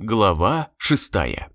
Глава шестая.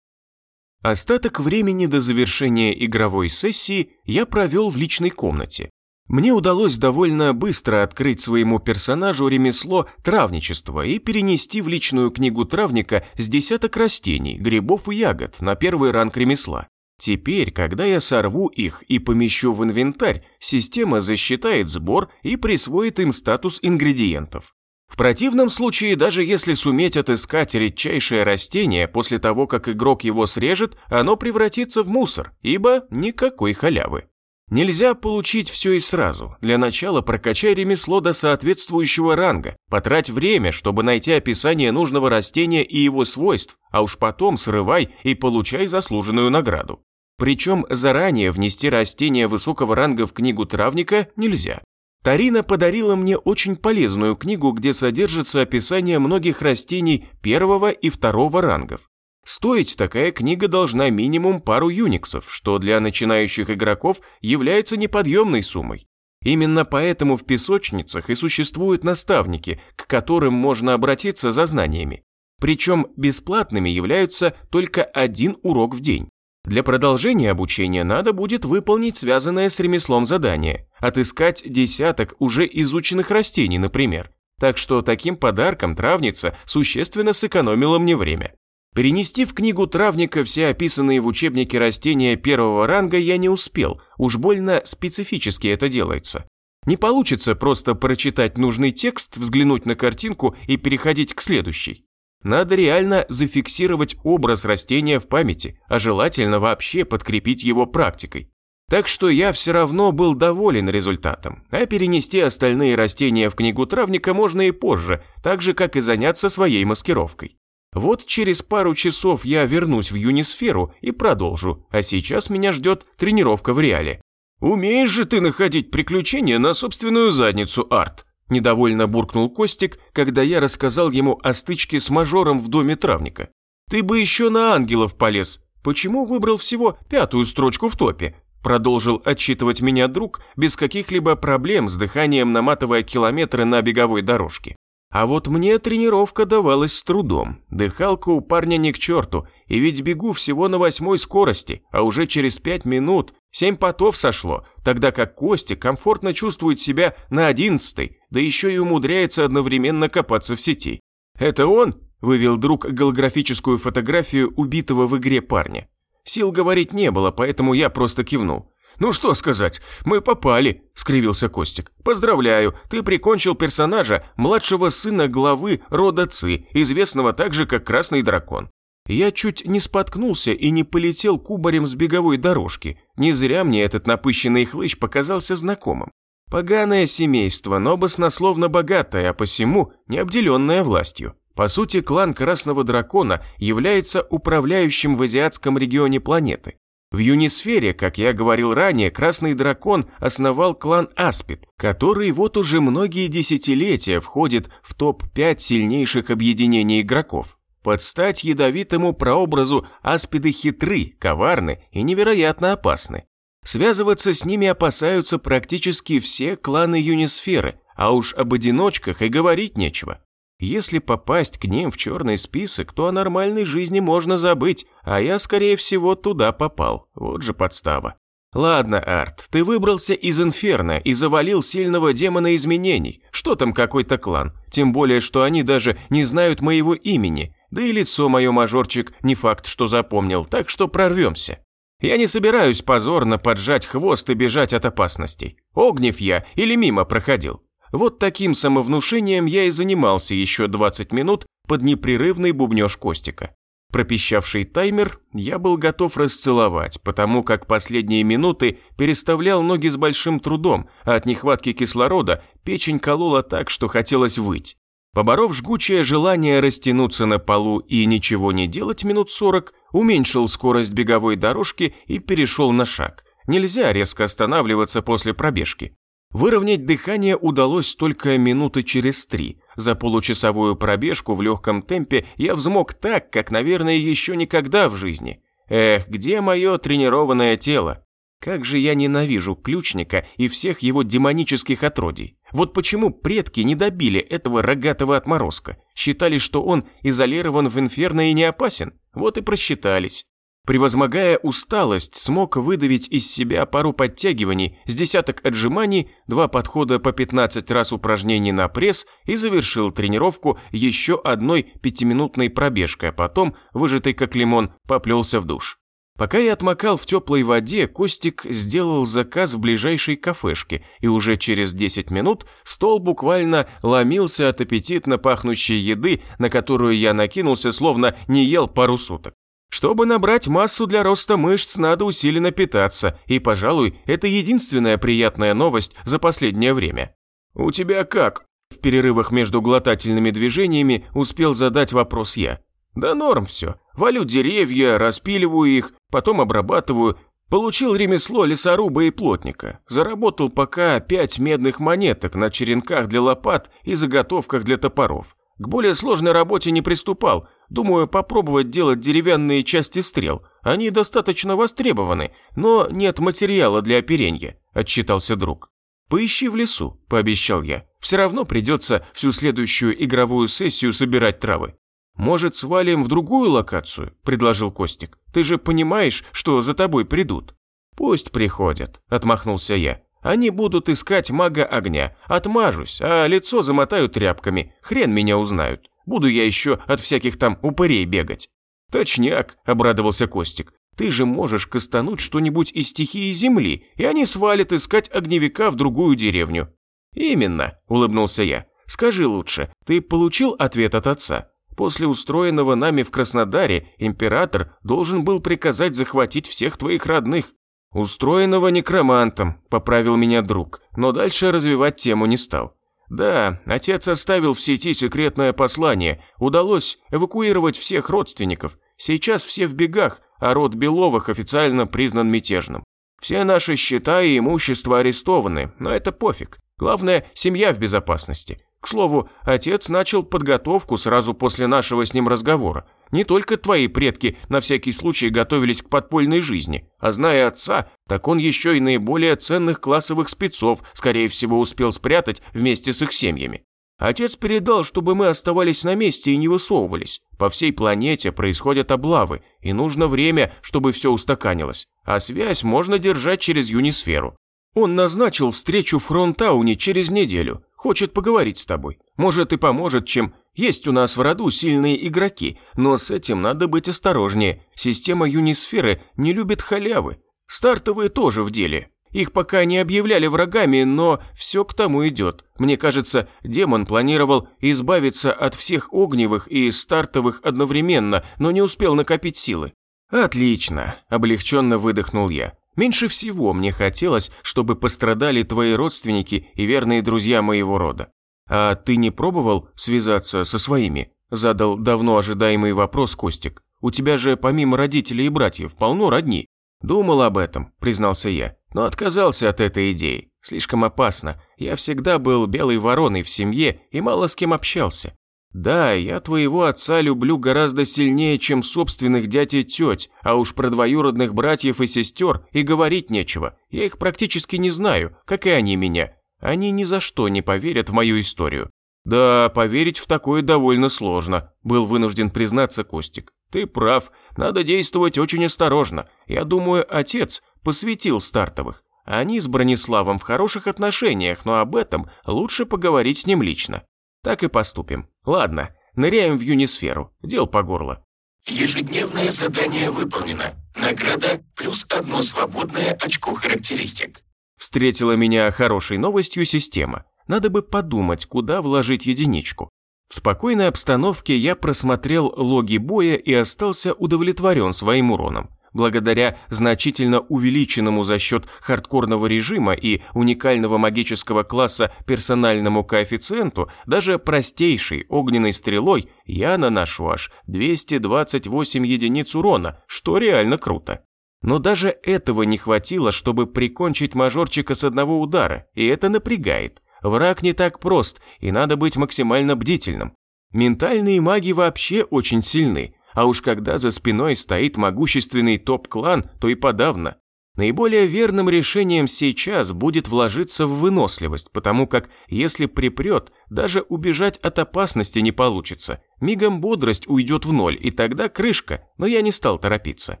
Остаток времени до завершения игровой сессии я провел в личной комнате. Мне удалось довольно быстро открыть своему персонажу ремесло травничества и перенести в личную книгу травника с десяток растений, грибов и ягод на первый ранг ремесла. Теперь, когда я сорву их и помещу в инвентарь, система засчитает сбор и присвоит им статус ингредиентов. В противном случае, даже если суметь отыскать редчайшее растение после того, как игрок его срежет, оно превратится в мусор, ибо никакой халявы. Нельзя получить все и сразу. Для начала прокачай ремесло до соответствующего ранга, потрать время, чтобы найти описание нужного растения и его свойств, а уж потом срывай и получай заслуженную награду. Причем заранее внести растение высокого ранга в книгу травника нельзя. Тарина подарила мне очень полезную книгу, где содержится описание многих растений первого и второго рангов. Стоить такая книга должна минимум пару юниксов, что для начинающих игроков является неподъемной суммой. Именно поэтому в песочницах и существуют наставники, к которым можно обратиться за знаниями. Причем бесплатными являются только один урок в день. Для продолжения обучения надо будет выполнить связанное с ремеслом задание, отыскать десяток уже изученных растений, например. Так что таким подарком травница существенно сэкономила мне время. Перенести в книгу травника все описанные в учебнике растения первого ранга я не успел, уж больно специфически это делается. Не получится просто прочитать нужный текст, взглянуть на картинку и переходить к следующей. Надо реально зафиксировать образ растения в памяти, а желательно вообще подкрепить его практикой. Так что я все равно был доволен результатом, а перенести остальные растения в книгу травника можно и позже, так же, как и заняться своей маскировкой. Вот через пару часов я вернусь в Юнисферу и продолжу, а сейчас меня ждет тренировка в реале. «Умеешь же ты находить приключения на собственную задницу, Арт», Недовольно буркнул Костик, когда я рассказал ему о стычке с мажором в доме травника. «Ты бы еще на ангелов полез. Почему выбрал всего пятую строчку в топе?» Продолжил отчитывать меня друг, без каких-либо проблем с дыханием наматывая километры на беговой дорожке. А вот мне тренировка давалась с трудом. Дыхалка у парня не к черту, и ведь бегу всего на восьмой скорости, а уже через пять минут семь потов сошло, тогда как Костя комфортно чувствует себя на одиннадцатой, да еще и умудряется одновременно копаться в сети. «Это он?» – вывел друг голографическую фотографию убитого в игре парня. Сил говорить не было, поэтому я просто кивнул. «Ну что сказать, мы попали», – скривился Костик. «Поздравляю, ты прикончил персонажа, младшего сына главы рода Ци, известного также как Красный Дракон». Я чуть не споткнулся и не полетел кубарем с беговой дорожки. Не зря мне этот напыщенный хлыщ показался знакомым. Поганое семейство, но баснословно богатое, а посему не обделенное властью. По сути, клан Красного Дракона является управляющим в азиатском регионе планеты. В Юнисфере, как я говорил ранее, Красный Дракон основал клан Аспид, который вот уже многие десятилетия входит в топ-5 сильнейших объединений игроков. Под стать ядовитому прообразу аспиды хитры, коварны и невероятно опасны. Связываться с ними опасаются практически все кланы Юнисферы, а уж об одиночках и говорить нечего. Если попасть к ним в черный список, то о нормальной жизни можно забыть, а я, скорее всего, туда попал. Вот же подстава. Ладно, Арт, ты выбрался из Инферно и завалил сильного демона изменений. Что там какой-то клан? Тем более, что они даже не знают моего имени. Да и лицо мое, мажорчик, не факт, что запомнил, так что прорвемся. Я не собираюсь позорно поджать хвост и бежать от опасностей. Огнев я или мимо проходил. Вот таким самовнушением я и занимался еще 20 минут под непрерывный бубнеж Костика. Пропищавший таймер я был готов расцеловать, потому как последние минуты переставлял ноги с большим трудом, а от нехватки кислорода печень колола так, что хотелось выть. Поборов жгучее желание растянуться на полу и ничего не делать минут сорок, уменьшил скорость беговой дорожки и перешел на шаг. Нельзя резко останавливаться после пробежки. Выровнять дыхание удалось только минуты через три. За получасовую пробежку в легком темпе я взмок так, как, наверное, еще никогда в жизни. Эх, где мое тренированное тело? Как же я ненавижу ключника и всех его демонических отродий. Вот почему предки не добили этого рогатого отморозка? Считали, что он изолирован в инферно и не опасен? Вот и просчитались. Превозмогая усталость, смог выдавить из себя пару подтягиваний, с десяток отжиманий, два подхода по 15 раз упражнений на пресс и завершил тренировку еще одной пятиминутной пробежкой, а потом, выжатый как лимон, поплелся в душ. Пока я отмокал в теплой воде, Костик сделал заказ в ближайшей кафешке, и уже через 10 минут стол буквально ломился от аппетитно пахнущей еды, на которую я накинулся, словно не ел пару суток. Чтобы набрать массу для роста мышц, надо усиленно питаться, и, пожалуй, это единственная приятная новость за последнее время. «У тебя как?» В перерывах между глотательными движениями успел задать вопрос я. «Да норм все. Валю деревья, распиливаю их, потом обрабатываю. Получил ремесло лесоруба и плотника. Заработал пока пять медных монеток на черенках для лопат и заготовках для топоров. К более сложной работе не приступал. Думаю, попробовать делать деревянные части стрел. Они достаточно востребованы, но нет материала для оперенья», – отчитался друг. «Поищи в лесу», – пообещал я. «Все равно придется всю следующую игровую сессию собирать травы». «Может, свалим в другую локацию?» – предложил Костик. «Ты же понимаешь, что за тобой придут». «Пусть приходят», – отмахнулся я. Они будут искать мага огня. Отмажусь, а лицо замотаю тряпками. Хрен меня узнают. Буду я еще от всяких там упырей бегать». «Точняк», – обрадовался Костик. «Ты же можешь кастануть что-нибудь из стихии земли, и они свалят искать огневика в другую деревню». «Именно», – улыбнулся я. «Скажи лучше, ты получил ответ от отца? После устроенного нами в Краснодаре император должен был приказать захватить всех твоих родных. «Устроенного некромантом», – поправил меня друг, но дальше развивать тему не стал. Да, отец оставил в сети секретное послание, удалось эвакуировать всех родственников. Сейчас все в бегах, а род Беловых официально признан мятежным. Все наши счета и имущество арестованы, но это пофиг. Главное, семья в безопасности. К слову, отец начал подготовку сразу после нашего с ним разговора. Не только твои предки на всякий случай готовились к подпольной жизни, а зная отца, так он еще и наиболее ценных классовых спецов, скорее всего, успел спрятать вместе с их семьями. Отец передал, чтобы мы оставались на месте и не высовывались. По всей планете происходят облавы, и нужно время, чтобы все устаканилось. А связь можно держать через Юнисферу. Он назначил встречу в Хронтауне через неделю. Хочет поговорить с тобой. Может и поможет, чем есть у нас в роду сильные игроки, но с этим надо быть осторожнее. Система Юнисферы не любит халявы. Стартовые тоже в деле. Их пока не объявляли врагами, но все к тому идет. Мне кажется, демон планировал избавиться от всех огневых и стартовых одновременно, но не успел накопить силы. «Отлично», – облегченно выдохнул я. Меньше всего мне хотелось, чтобы пострадали твои родственники и верные друзья моего рода. А ты не пробовал связаться со своими? Задал давно ожидаемый вопрос Костик. У тебя же помимо родителей и братьев полно родни. Думал об этом, признался я, но отказался от этой идеи. Слишком опасно. Я всегда был белой вороной в семье и мало с кем общался. «Да, я твоего отца люблю гораздо сильнее, чем собственных дядь и теть, а уж про двоюродных братьев и сестер и говорить нечего. Я их практически не знаю, как и они меня. Они ни за что не поверят в мою историю». «Да, поверить в такое довольно сложно», – был вынужден признаться Костик. «Ты прав, надо действовать очень осторожно. Я думаю, отец посвятил стартовых. Они с Брониславом в хороших отношениях, но об этом лучше поговорить с ним лично». Так и поступим. Ладно, ныряем в юнисферу. Дел по горло. Ежедневное задание выполнено. Награда плюс одно свободное очко характеристик. Встретила меня хорошей новостью система. Надо бы подумать, куда вложить единичку. В спокойной обстановке я просмотрел логи боя и остался удовлетворен своим уроном благодаря значительно увеличенному за счет хардкорного режима и уникального магического класса персональному коэффициенту, даже простейшей огненной стрелой я наношу аж 228 единиц урона, что реально круто. Но даже этого не хватило, чтобы прикончить мажорчика с одного удара, и это напрягает. Враг не так прост, и надо быть максимально бдительным. Ментальные маги вообще очень сильны, а уж когда за спиной стоит могущественный топ-клан, то и подавно. Наиболее верным решением сейчас будет вложиться в выносливость, потому как если припрет, даже убежать от опасности не получится. Мигом бодрость уйдет в ноль, и тогда крышка, но я не стал торопиться.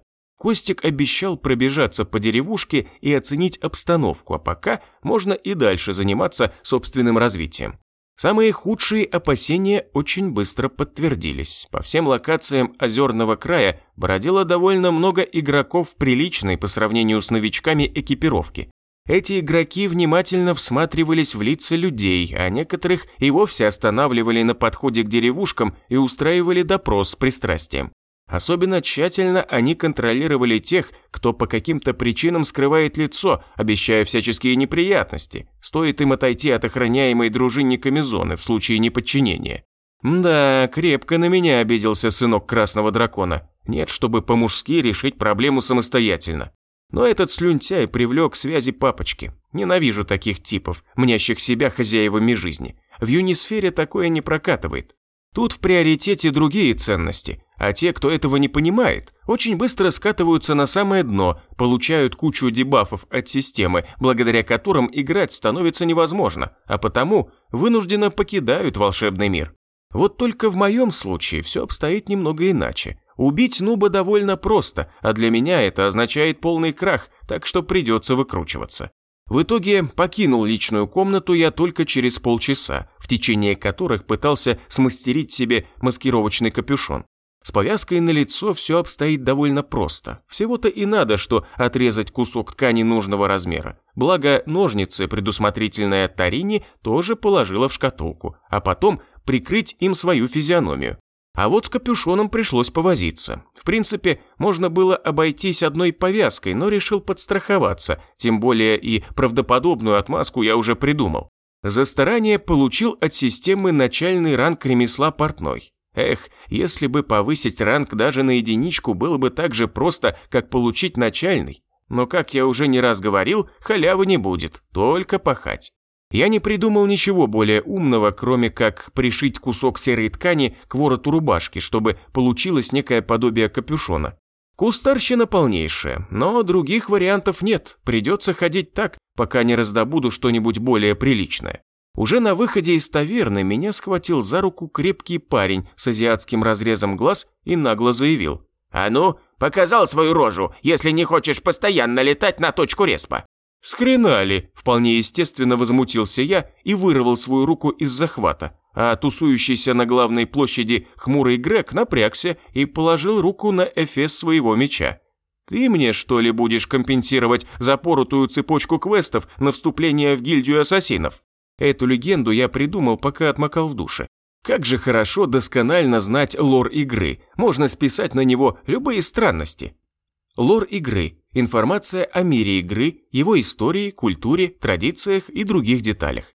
Костик обещал пробежаться по деревушке и оценить обстановку, а пока можно и дальше заниматься собственным развитием. Самые худшие опасения очень быстро подтвердились. По всем локациям Озерного края бродило довольно много игроков приличной по сравнению с новичками экипировки. Эти игроки внимательно всматривались в лица людей, а некоторых и вовсе останавливали на подходе к деревушкам и устраивали допрос с пристрастием. Особенно тщательно они контролировали тех, кто по каким-то причинам скрывает лицо, обещая всяческие неприятности. Стоит им отойти от охраняемой дружинниками зоны в случае неподчинения. Да, крепко на меня обиделся сынок Красного Дракона. Нет, чтобы по-мужски решить проблему самостоятельно. Но этот слюнтяй привлек связи папочки. Ненавижу таких типов, мнящих себя хозяевами жизни. В юнисфере такое не прокатывает. Тут в приоритете другие ценности, а те, кто этого не понимает, очень быстро скатываются на самое дно, получают кучу дебафов от системы, благодаря которым играть становится невозможно, а потому вынужденно покидают волшебный мир. Вот только в моем случае все обстоит немного иначе. Убить нуба довольно просто, а для меня это означает полный крах, так что придется выкручиваться. В итоге покинул личную комнату я только через полчаса, течение которых пытался смастерить себе маскировочный капюшон. С повязкой на лицо все обстоит довольно просто. Всего-то и надо, что отрезать кусок ткани нужного размера. Благо, ножницы, предусмотрительная Тарини, тоже положила в шкатулку, а потом прикрыть им свою физиономию. А вот с капюшоном пришлось повозиться. В принципе, можно было обойтись одной повязкой, но решил подстраховаться, тем более и правдоподобную отмазку я уже придумал. За старание получил от системы начальный ранг ремесла портной. Эх, если бы повысить ранг даже на единичку было бы так же просто, как получить начальный. Но, как я уже не раз говорил, халявы не будет, только пахать. Я не придумал ничего более умного, кроме как пришить кусок серой ткани к вороту рубашки, чтобы получилось некое подобие капюшона. Кустарщина полнейшая, но других вариантов нет, придется ходить так, пока не раздобуду что-нибудь более приличное. Уже на выходе из таверны меня схватил за руку крепкий парень с азиатским разрезом глаз и нагло заявил. «А ну, показал свою рожу, если не хочешь постоянно летать на точку респа!» «Скринали!» – вполне естественно возмутился я и вырвал свою руку из захвата, а тусующийся на главной площади хмурый Грег напрягся и положил руку на эфес своего меча. «Ты мне, что ли, будешь компенсировать запоротую цепочку квестов на вступление в гильдию ассасинов?» Эту легенду я придумал, пока отмокал в душе. Как же хорошо досконально знать лор игры, можно списать на него любые странности. Лор игры – информация о мире игры, его истории, культуре, традициях и других деталях.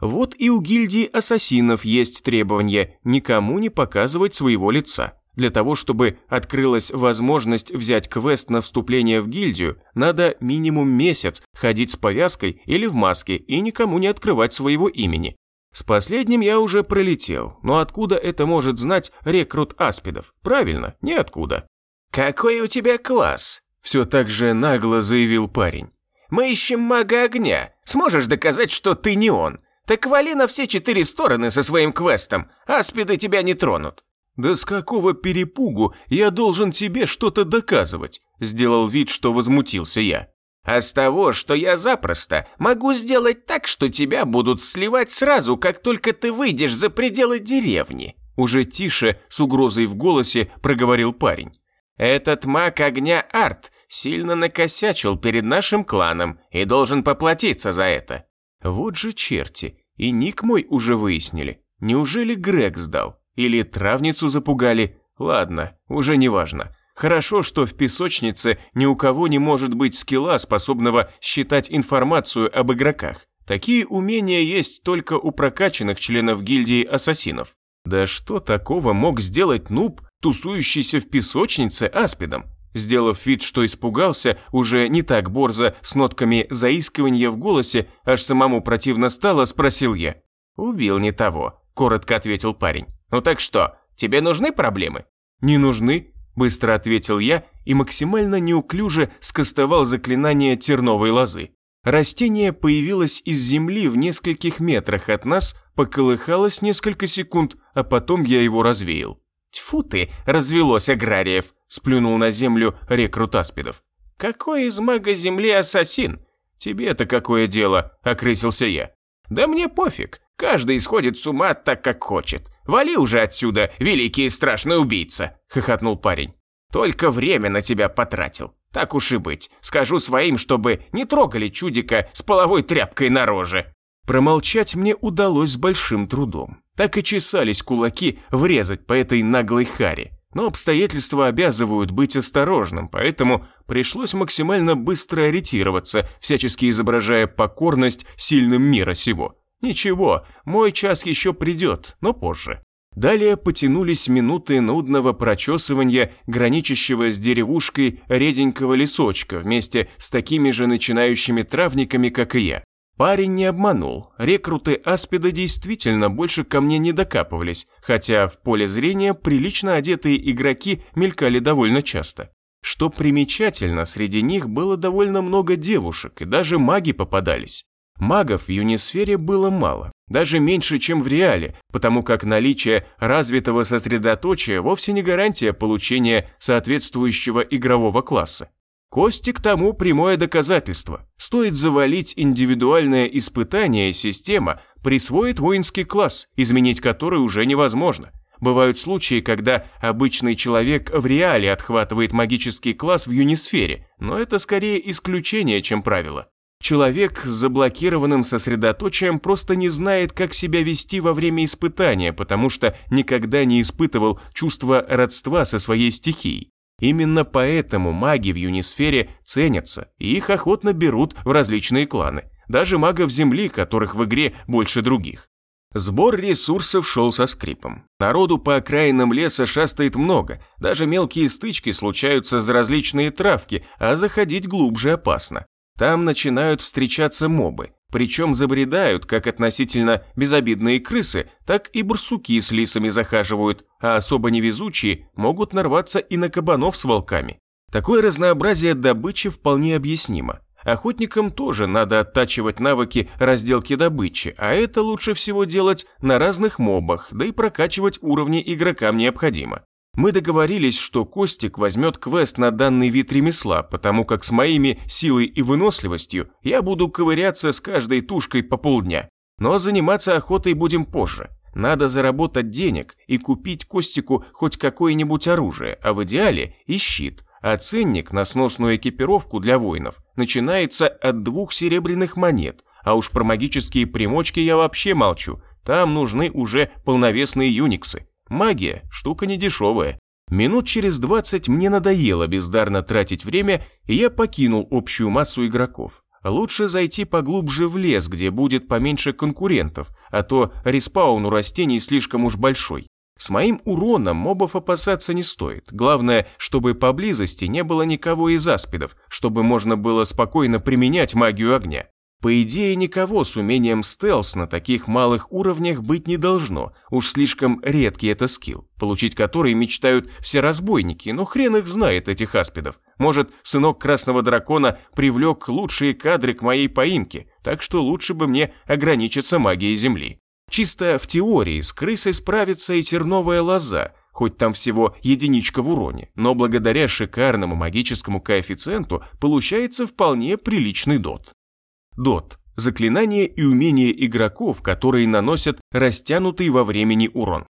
Вот и у гильдии ассасинов есть требование никому не показывать своего лица. Для того, чтобы открылась возможность взять квест на вступление в гильдию, надо минимум месяц ходить с повязкой или в маске и никому не открывать своего имени. С последним я уже пролетел, но откуда это может знать рекрут аспидов? Правильно, ниоткуда. «Какой у тебя класс?» – все так же нагло заявил парень. «Мы ищем мага огня. Сможешь доказать, что ты не он? Так вали на все четыре стороны со своим квестом. Аспиды тебя не тронут». «Да с какого перепугу я должен тебе что-то доказывать?» – сделал вид, что возмутился я. «А с того, что я запросто могу сделать так, что тебя будут сливать сразу, как только ты выйдешь за пределы деревни». Уже тише, с угрозой в голосе, проговорил парень. Этот маг огня Арт сильно накосячил перед нашим кланом и должен поплатиться за это. Вот же черти, и ник мой уже выяснили. Неужели Грег сдал? Или травницу запугали? Ладно, уже не важно. Хорошо, что в песочнице ни у кого не может быть скилла, способного считать информацию об игроках. Такие умения есть только у прокачанных членов гильдии ассасинов. Да что такого мог сделать нуб, тусующийся в песочнице аспидом? Сделав вид, что испугался, уже не так борзо, с нотками заискивания в голосе, аж самому противно стало, спросил я. «Убил не того», – коротко ответил парень. «Ну так что, тебе нужны проблемы?» «Не нужны. Быстро ответил я и максимально неуклюже скостовал заклинание терновой лозы. Растение появилось из земли в нескольких метрах от нас, поколыхалось несколько секунд, а потом я его развеял. «Тьфу ты, развелось аграриев!» – сплюнул на землю рекрут аспидов. «Какой из мага земли ассасин?» «Тебе-то какое дело?» – окрысился я. «Да мне пофиг, каждый исходит с ума так, как хочет. Вали уже отсюда, великий и страшный убийца!» – хохотнул парень. «Только время на тебя потратил. Так уж и быть, скажу своим, чтобы не трогали чудика с половой тряпкой на роже». Промолчать мне удалось с большим трудом. Так и чесались кулаки врезать по этой наглой харе. Но обстоятельства обязывают быть осторожным, поэтому пришлось максимально быстро ориентироваться, всячески изображая покорность сильным мира сего. Ничего, мой час еще придет, но позже. Далее потянулись минуты нудного прочесывания, граничащего с деревушкой реденького лесочка вместе с такими же начинающими травниками, как и я. Парень не обманул, рекруты Аспида действительно больше ко мне не докапывались, хотя в поле зрения прилично одетые игроки мелькали довольно часто. Что примечательно, среди них было довольно много девушек, и даже маги попадались. Магов в юнисфере было мало, даже меньше, чем в реале, потому как наличие развитого сосредоточия вовсе не гарантия получения соответствующего игрового класса. Кости к тому прямое доказательство. Стоит завалить индивидуальное испытание, система присвоит воинский класс, изменить который уже невозможно. Бывают случаи, когда обычный человек в реале отхватывает магический класс в юнисфере, но это скорее исключение, чем правило. Человек с заблокированным сосредоточием просто не знает, как себя вести во время испытания, потому что никогда не испытывал чувство родства со своей стихией. Именно поэтому маги в юнисфере ценятся, и их охотно берут в различные кланы, даже магов Земли, которых в игре больше других. Сбор ресурсов шел со скрипом. Народу по окраинам леса шастает много, даже мелкие стычки случаются за различные травки, а заходить глубже опасно. Там начинают встречаться мобы, причем забредают как относительно безобидные крысы, так и барсуки с лисами захаживают, а особо невезучие могут нарваться и на кабанов с волками. Такое разнообразие добычи вполне объяснимо. Охотникам тоже надо оттачивать навыки разделки добычи, а это лучше всего делать на разных мобах, да и прокачивать уровни игрокам необходимо. Мы договорились, что Костик возьмет квест на данный вид ремесла, потому как с моими силой и выносливостью я буду ковыряться с каждой тушкой по полдня. Но заниматься охотой будем позже. Надо заработать денег и купить Костику хоть какое-нибудь оружие, а в идеале и щит. А ценник на сносную экипировку для воинов начинается от двух серебряных монет, а уж про магические примочки я вообще молчу. Там нужны уже полновесные юниксы. Магия – штука недешевая. Минут через 20 мне надоело бездарно тратить время, и я покинул общую массу игроков. Лучше зайти поглубже в лес, где будет поменьше конкурентов, а то респаун у растений слишком уж большой. С моим уроном мобов опасаться не стоит. Главное, чтобы поблизости не было никого из аспидов, чтобы можно было спокойно применять магию огня. По идее, никого с умением стелс на таких малых уровнях быть не должно, уж слишком редкий это скилл, получить который мечтают все разбойники, но хрен их знает, этих аспидов. Может, сынок красного дракона привлек лучшие кадры к моей поимке, так что лучше бы мне ограничиться магией земли. Чисто в теории с крысой справится и терновая лоза, хоть там всего единичка в уроне, но благодаря шикарному магическому коэффициенту получается вполне приличный дот. Дот – заклинание и умение игроков, которые наносят растянутый во времени урон.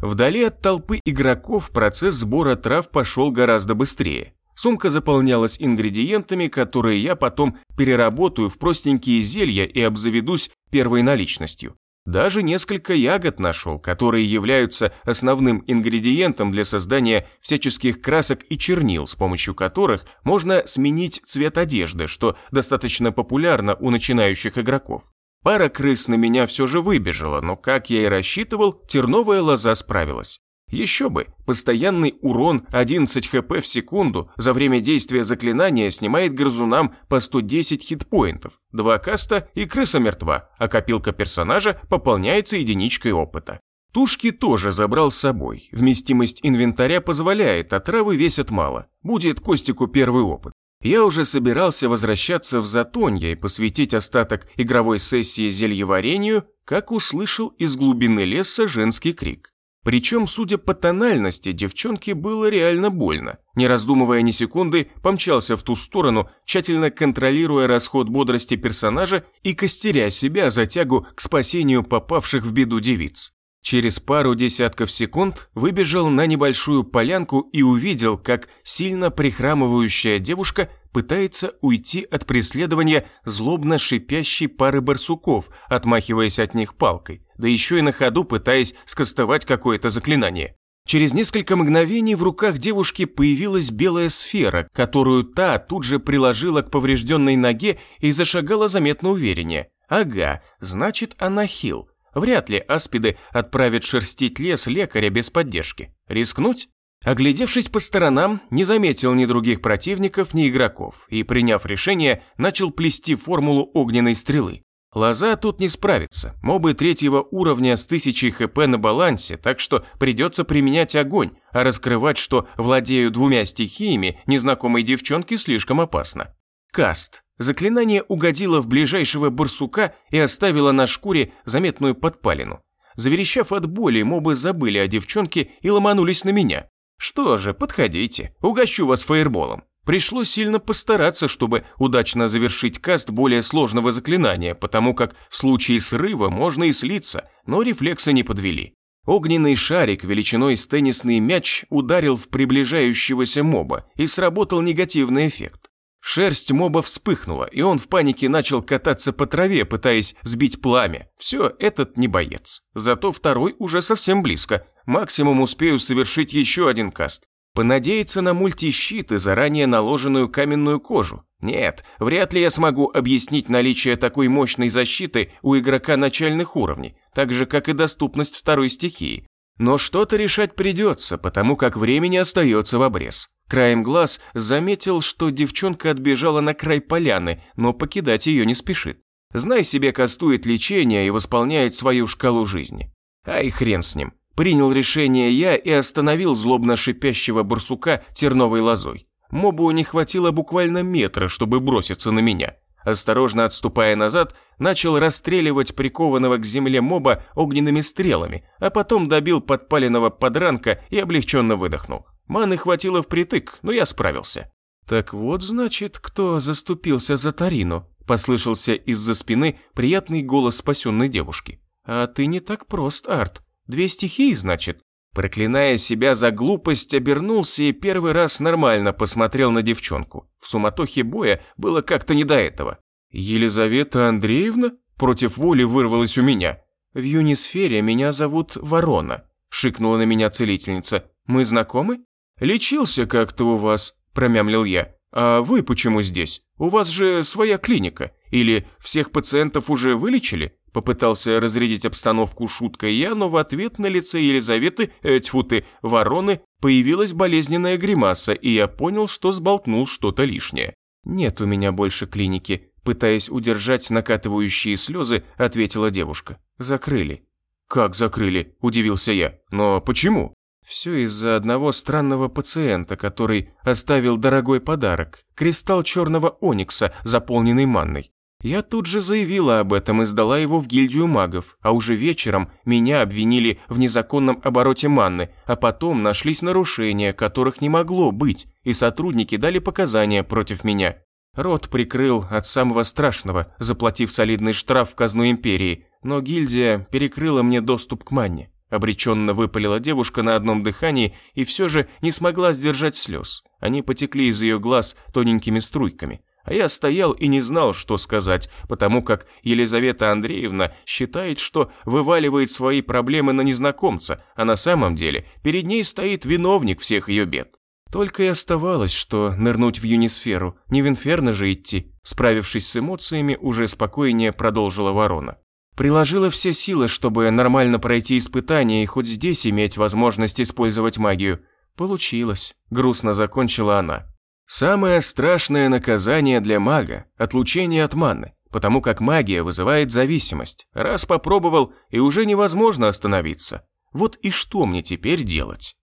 Вдали от толпы игроков процесс сбора трав пошел гораздо быстрее. Сумка заполнялась ингредиентами, которые я потом переработаю в простенькие зелья и обзаведусь первой наличностью. Даже несколько ягод нашел, которые являются основным ингредиентом для создания всяческих красок и чернил, с помощью которых можно сменить цвет одежды, что достаточно популярно у начинающих игроков. Пара крыс на меня все же выбежала, но, как я и рассчитывал, терновая лоза справилась. Еще бы, постоянный урон 11 хп в секунду за время действия заклинания снимает грызунам по 110 хитпоинтов, два каста и крыса мертва, а копилка персонажа пополняется единичкой опыта. Тушки тоже забрал с собой. Вместимость инвентаря позволяет, а травы весят мало. Будет Костику первый опыт. Я уже собирался возвращаться в Затонье и посвятить остаток игровой сессии зельеварению, как услышал из глубины леса женский крик. Причем, судя по тональности, девчонке было реально больно. Не раздумывая ни секунды, помчался в ту сторону, тщательно контролируя расход бодрости персонажа и костеря себя за тягу к спасению попавших в беду девиц. Через пару десятков секунд выбежал на небольшую полянку и увидел, как сильно прихрамывающая девушка пытается уйти от преследования злобно шипящей пары барсуков, отмахиваясь от них палкой, да еще и на ходу пытаясь скостовать какое-то заклинание. Через несколько мгновений в руках девушки появилась белая сфера, которую та тут же приложила к поврежденной ноге и зашагала заметно увереннее. Ага, значит она хил. Вряд ли аспиды отправят шерстить лес лекаря без поддержки. Рискнуть? Оглядевшись по сторонам, не заметил ни других противников, ни игроков, и, приняв решение, начал плести формулу огненной стрелы. Лоза тут не справится, мобы третьего уровня с тысячей хп на балансе, так что придется применять огонь, а раскрывать, что владею двумя стихиями, незнакомой девчонке слишком опасно. Каст. Заклинание угодило в ближайшего барсука и оставило на шкуре заметную подпалину. Заверещав от боли, мобы забыли о девчонке и ломанулись на меня. Что же, подходите, угощу вас фаерболом. Пришлось сильно постараться, чтобы удачно завершить каст более сложного заклинания, потому как в случае срыва можно и слиться, но рефлексы не подвели. Огненный шарик величиной с теннисный мяч ударил в приближающегося моба и сработал негативный эффект. Шерсть моба вспыхнула, и он в панике начал кататься по траве, пытаясь сбить пламя. Все, этот не боец. Зато второй уже совсем близко. Максимум успею совершить еще один каст. Понадеяться на мультищит и заранее наложенную каменную кожу. Нет, вряд ли я смогу объяснить наличие такой мощной защиты у игрока начальных уровней, так же, как и доступность второй стихии. Но что-то решать придется, потому как времени остается в обрез. Краем глаз заметил, что девчонка отбежала на край поляны, но покидать ее не спешит. Знай себе, кастует лечение и восполняет свою шкалу жизни. Ай, хрен с ним. Принял решение я и остановил злобно шипящего барсука терновой лозой. Мобу не хватило буквально метра, чтобы броситься на меня. Осторожно отступая назад, начал расстреливать прикованного к земле моба огненными стрелами, а потом добил подпаленного подранка и облегченно выдохнул. Маны хватило впритык, но я справился. «Так вот, значит, кто заступился за Тарину», – послышался из-за спины приятный голос спасенной девушки. «А ты не так прост, Арт. Две стихии, значит?» Проклиная себя за глупость, обернулся и первый раз нормально посмотрел на девчонку. В суматохе боя было как-то не до этого. «Елизавета Андреевна?» Против воли вырвалась у меня. «В юнисфере меня зовут Ворона», – шикнула на меня целительница. «Мы знакомы?» «Лечился как-то у вас», – промямлил я. «А вы почему здесь? У вас же своя клиника. Или всех пациентов уже вылечили?» Попытался разрядить обстановку шуткой я, но в ответ на лице Елизаветы, э, тьфу ты, вороны, появилась болезненная гримаса, и я понял, что сболтнул что-то лишнее. «Нет у меня больше клиники», пытаясь удержать накатывающие слезы, ответила девушка. «Закрыли». «Как закрыли?» – удивился я. «Но почему?» Все из-за одного странного пациента, который оставил дорогой подарок – кристалл черного оникса, заполненный манной. Я тут же заявила об этом и сдала его в гильдию магов, а уже вечером меня обвинили в незаконном обороте манны, а потом нашлись нарушения, которых не могло быть, и сотрудники дали показания против меня. Рот прикрыл от самого страшного, заплатив солидный штраф в казну империи, но гильдия перекрыла мне доступ к манне. Обреченно выпалила девушка на одном дыхании и все же не смогла сдержать слез. Они потекли из ее глаз тоненькими струйками. А я стоял и не знал, что сказать, потому как Елизавета Андреевна считает, что вываливает свои проблемы на незнакомца, а на самом деле перед ней стоит виновник всех ее бед. Только и оставалось, что нырнуть в юнисферу, не в инферно же идти. Справившись с эмоциями, уже спокойнее продолжила ворона. Приложила все силы, чтобы нормально пройти испытание и хоть здесь иметь возможность использовать магию. Получилось. Грустно закончила она. Самое страшное наказание для мага – отлучение от маны, потому как магия вызывает зависимость. Раз попробовал, и уже невозможно остановиться. Вот и что мне теперь делать?